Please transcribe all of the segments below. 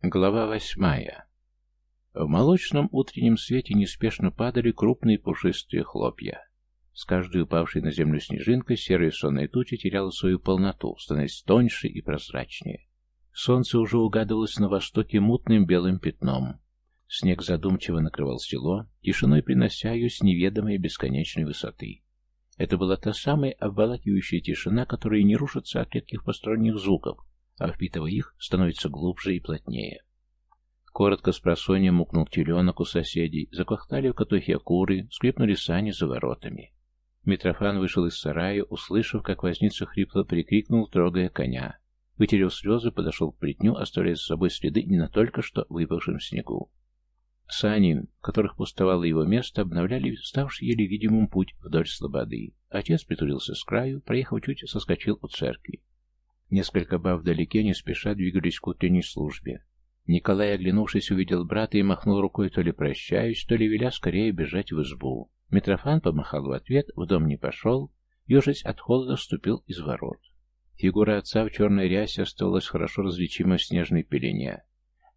Глава восьмая. В молочном утреннем свете неспешно падали крупные пушистые хлопья. С каждой упавшей на землю снежинкой серая сонная туча теряла свою полноту, становясь тоньше и прозрачнее. Солнце уже угадывалось на востоке мутным белым пятном. Снег задумчиво накрывал село, тишиной принося ее с неведомой бесконечной высоты. Это была та самая обволакивающая тишина, которая не рушится от редких посторонних звуков, а впитывая их, становится глубже и плотнее. Коротко с просонья мукнул теленок у соседей, заквахтали в катухе куры, скрипнули сани за воротами. Митрофан вышел из сарая, услышав, как возница хрипло прикрикнул, трогая коня. Вытерев слезы, подошел к плетню, оставляя за собой следы не на только что выпавшем снегу. Сани, которых пустовало его место, обновляли ставший еле видимым путь вдоль слободы. Отец притулился с краю, проехав чуть, соскочил у церкви. Несколько баб вдалеке не спеша двигались к утренней службе. Николай, оглянувшись, увидел брата и махнул рукой, то ли прощаясь, то ли веля скорее бежать в избу. Митрофан помахал в ответ, в дом не пошел, ежась от холода вступил из ворот. Фигура отца в черной рясе оставалась хорошо различима в снежной пелене.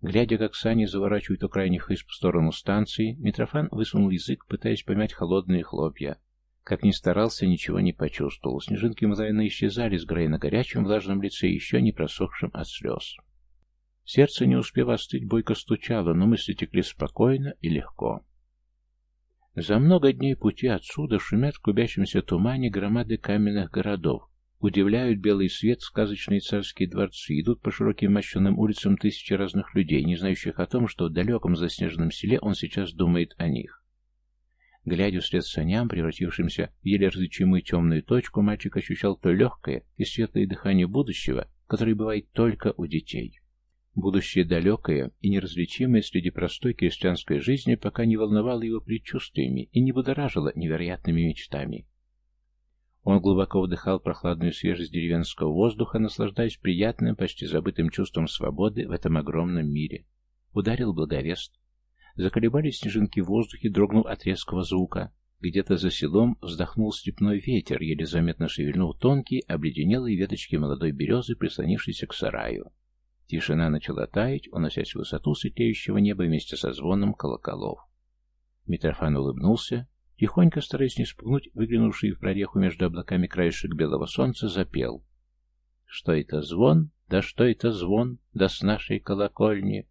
Глядя, как сани заворачивают у крайних изб в сторону станции, Митрофан высунул язык, пытаясь помять холодные хлопья, как ни старался, ничего не почувствовал. Снежинки мгновенно исчезали, сгорая на горячем влажном лице, еще не просохшем от слез. Сердце, не успев остыть, бойко стучало, но мысли текли спокойно и легко. За много дней пути отсюда шумят в клубящемся тумане громады каменных городов, удивляют белый свет сказочные царские дворцы, идут по широким мощенным улицам тысячи разных людей, не знающих о том, что в далеком заснеженном селе он сейчас думает о них. Глядя вслед саням, превратившимся в еле различимую темную точку, мальчик ощущал то легкое и светлое дыхание будущего, которое бывает только у детей. Будущее далекое и неразличимое среди простой крестьянской жизни пока не волновало его предчувствиями и не будоражило невероятными мечтами. Он глубоко вдыхал прохладную свежесть деревенского воздуха, наслаждаясь приятным, почти забытым чувством свободы в этом огромном мире. Ударил благовест. Заколебались снежинки в воздухе, дрогнул от резкого звука. Где-то за селом вздохнул степной ветер, еле заметно шевельнул тонкие, обледенелые веточки молодой березы, прислонившейся к сараю. Тишина начала таять, уносясь в высоту светлеющего неба вместе со звоном колоколов. Митрофан улыбнулся, тихонько, стараясь не спугнуть выглянувший в прореху между облаками краешек белого солнца, запел. «Что это звон? Да что это звон? Да с нашей колокольни!»